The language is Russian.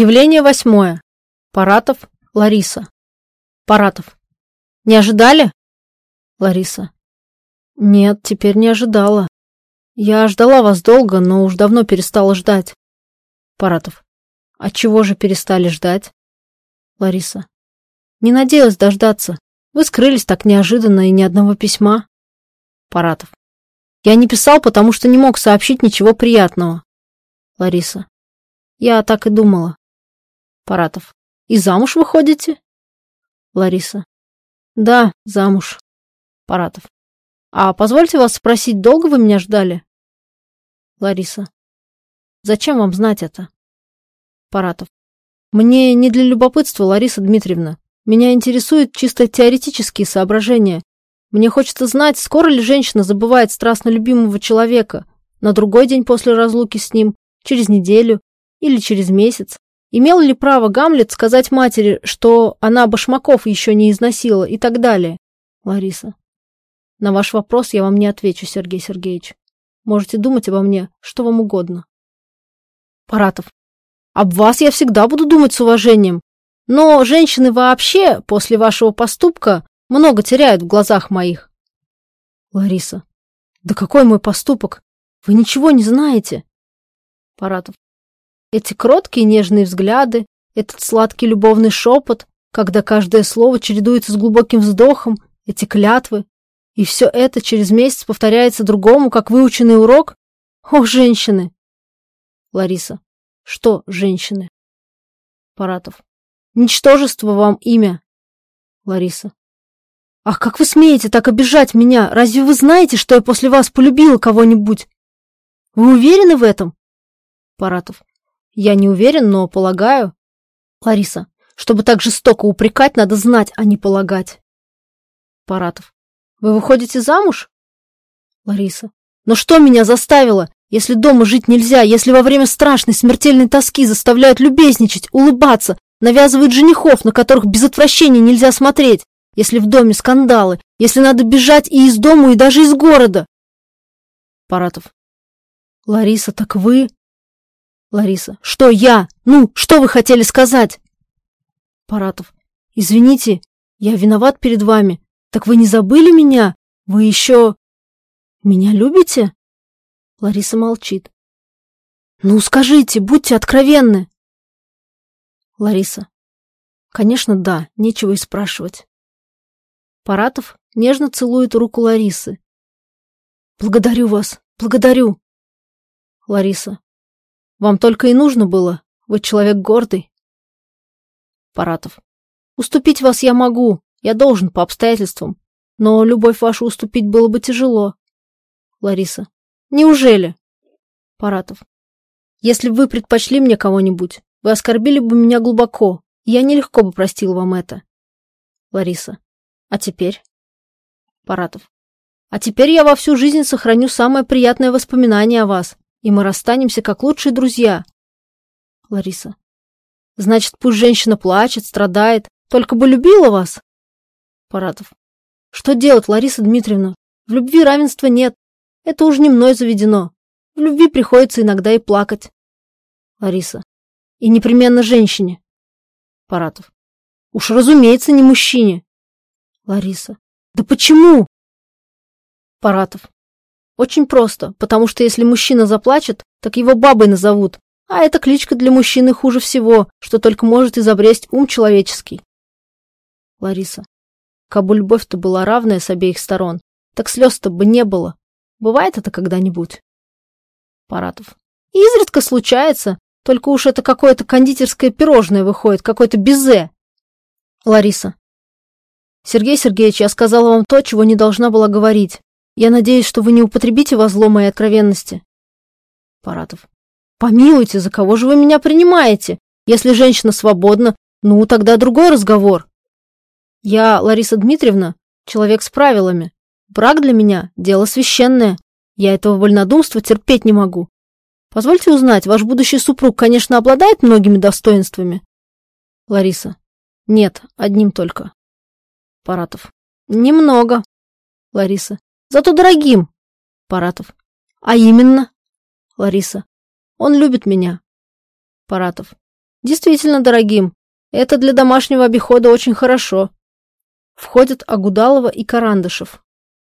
Явление восьмое. Паратов, Лариса. Паратов. Не ожидали? Лариса. Нет, теперь не ожидала. Я ждала вас долго, но уж давно перестала ждать. Паратов. А чего же перестали ждать? Лариса. Не надеялась дождаться. Вы скрылись так неожиданно и ни одного письма. Паратов. Я не писал, потому что не мог сообщить ничего приятного. Лариса. Я так и думала. Паратов. И замуж выходите? Лариса. Да, замуж. Паратов. А позвольте вас спросить, долго вы меня ждали? Лариса. Зачем вам знать это? Паратов. Мне не для любопытства, Лариса Дмитриевна. Меня интересуют чисто теоретические соображения. Мне хочется знать, скоро ли женщина забывает страстно любимого человека, на другой день после разлуки с ним, через неделю или через месяц. Имел ли право Гамлет сказать матери, что она башмаков еще не износила и так далее? Лариса. На ваш вопрос я вам не отвечу, Сергей Сергеевич. Можете думать обо мне, что вам угодно. Паратов. Об вас я всегда буду думать с уважением. Но женщины вообще после вашего поступка много теряют в глазах моих. Лариса. Да какой мой поступок? Вы ничего не знаете. Паратов. Эти кроткие нежные взгляды, этот сладкий любовный шепот, когда каждое слово чередуется с глубоким вздохом, эти клятвы, и все это через месяц повторяется другому, как выученный урок? О, женщины! Лариса. Что, женщины? Паратов. Ничтожество вам имя. Лариса. Ах, как вы смеете так обижать меня? Разве вы знаете, что я после вас полюбила кого-нибудь? Вы уверены в этом? Паратов. Я не уверен, но полагаю. Лариса, чтобы так жестоко упрекать, надо знать, а не полагать. Паратов. Вы выходите замуж? Лариса. Но что меня заставило? Если дома жить нельзя, если во время страшной смертельной тоски заставляют любезничать, улыбаться, навязывают женихов, на которых без отвращения нельзя смотреть, если в доме скандалы, если надо бежать и из дома, и даже из города. Паратов. Лариса, так вы... Лариса. Что я? Ну, что вы хотели сказать? Паратов. Извините, я виноват перед вами. Так вы не забыли меня? Вы еще... Меня любите? Лариса молчит. Ну, скажите, будьте откровенны. Лариса. Конечно, да, нечего и спрашивать. Паратов нежно целует руку Ларисы. Благодарю вас, благодарю. Лариса. Вам только и нужно было. Вы человек гордый. Паратов. Уступить вас я могу. Я должен по обстоятельствам. Но любовь вашу уступить было бы тяжело. Лариса. Неужели? Паратов. Если бы вы предпочли мне кого-нибудь, вы оскорбили бы меня глубоко, и я нелегко бы простил вам это. Лариса. А теперь? Паратов. А теперь я во всю жизнь сохраню самое приятное воспоминание о вас, и мы расстанемся как лучшие друзья. Лариса. Значит, пусть женщина плачет, страдает, только бы любила вас? Паратов. Что делать, Лариса Дмитриевна? В любви равенства нет. Это уж не мной заведено. В любви приходится иногда и плакать. Лариса. И непременно женщине. Паратов. Уж разумеется, не мужчине. Лариса. Да почему? Паратов. Очень просто, потому что если мужчина заплачет, так его бабой назовут, а эта кличка для мужчины хуже всего, что только может изобресть ум человеческий. Лариса. Кабы любовь-то была равная с обеих сторон, так слез-то бы не было. Бывает это когда-нибудь? Паратов. Изредка случается, только уж это какое-то кондитерское пирожное выходит, какое-то безе. Лариса. Сергей Сергеевич, я сказала вам то, чего не должна была говорить. Я надеюсь, что вы не употребите во зло моей откровенности. Паратов. Помилуйте, за кого же вы меня принимаете? Если женщина свободна, ну, тогда другой разговор. Я, Лариса Дмитриевна, человек с правилами. Брак для меня – дело священное. Я этого вольнодумства терпеть не могу. Позвольте узнать, ваш будущий супруг, конечно, обладает многими достоинствами? Лариса. Нет, одним только. Паратов. Немного. Лариса. Зато дорогим. Паратов. А именно? Лариса. Он любит меня. Паратов. Действительно дорогим. Это для домашнего обихода очень хорошо. Входят Агудалова и Карандышев.